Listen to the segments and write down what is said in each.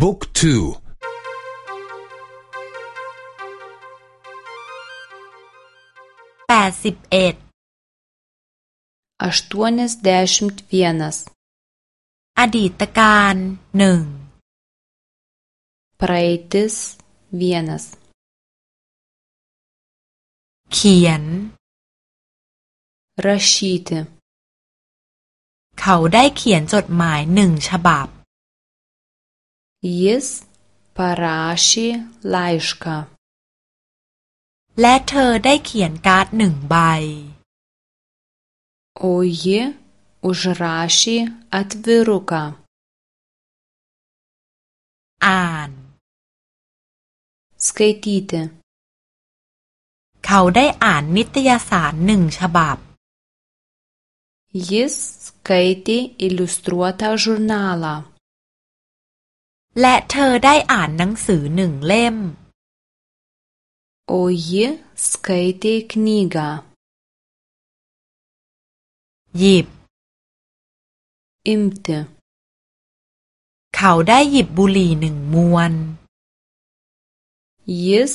บุ๊กทูแปดสิบเอ็ดอสตัวนสเดชมตเวียนอดีตการหนึ่งปรีติสเวียนส a เขียนราช y t ตเขาได้เขียนจดหมายหนึ่งฉบับ Jis parašė laišką. และเธอได้เขียนการ์ดหนึ่งใบ O ji užrašė atviruką. อ่าน s k a i t i t e เขาได้อ่านนิตยสารหนึ่งฉบับ Jis skaitė iliustruotą žurnalą. และเธอได้อ่านหนังสือหนึ่งเล่ม o อ e s ส a j t e k ค j ิกาหยิบ Imte เขาได้หยิบบุหรี่หนึ่งมวนยิ s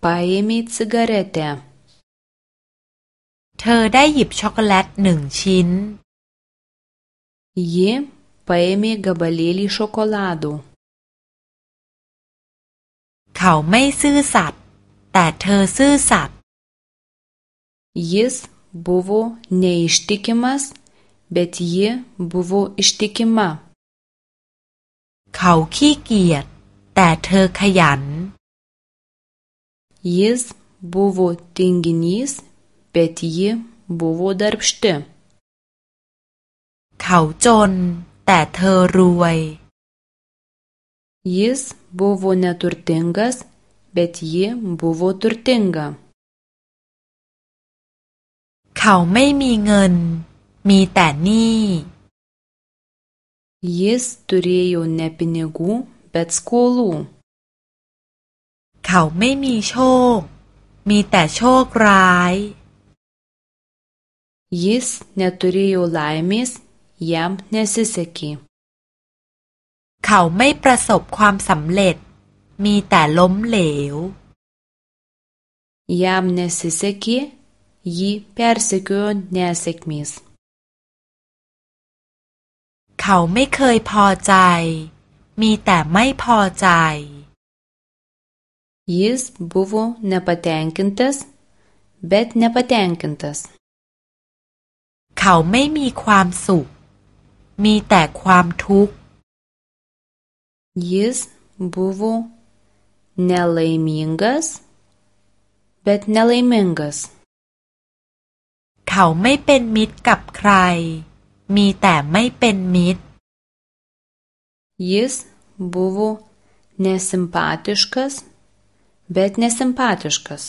ไปม m ė c i g a r e t เธอได้หยิบช็อกโกแลตหนึ่งชิ้น j ไป a ė m า g a b a l ė l ็อกโก l a d ดเขาไม่ซื่อสัตย์แต่เธอซื่อสัตย์ Jis buvo neištikimas, bet ji buvo ištikima. เขาขี้เกียจแต่เธอขยัน Jis buvo tinginys, bet ji buvo darbšti. เขาจน แต่เธอรวย Jis buvo neturtingas, bet ji buvo turtinga. เขาไม่มีเงินมีแต่หนี้ Jis turėjo ne pinigų, bet skolų. เขาไม่มีโชคมีแต่โชคร้าย Jis neturėjo laimės, jam nesisekė. เขาไม่ประสบความสำเร็จ มีแต่ล้มเหลวย a m nesisekė, ยี p e r s ์ k i o j o nesėkmės. เขาไม่เคยพอใจ มีแต่ไม่พอใจ jis buvo nepatenkintas, bet nepatenkintas. เขาไม่มีความสุข มีแต่ความทุกข์ Jis buvo nelaimingas, bet nelaimingas. เขาไม่เป็นมิตรกับใครมีแต่ไม่เป็นมิตร Jis buvo nesimpatiškas, bet nesimpatiškas.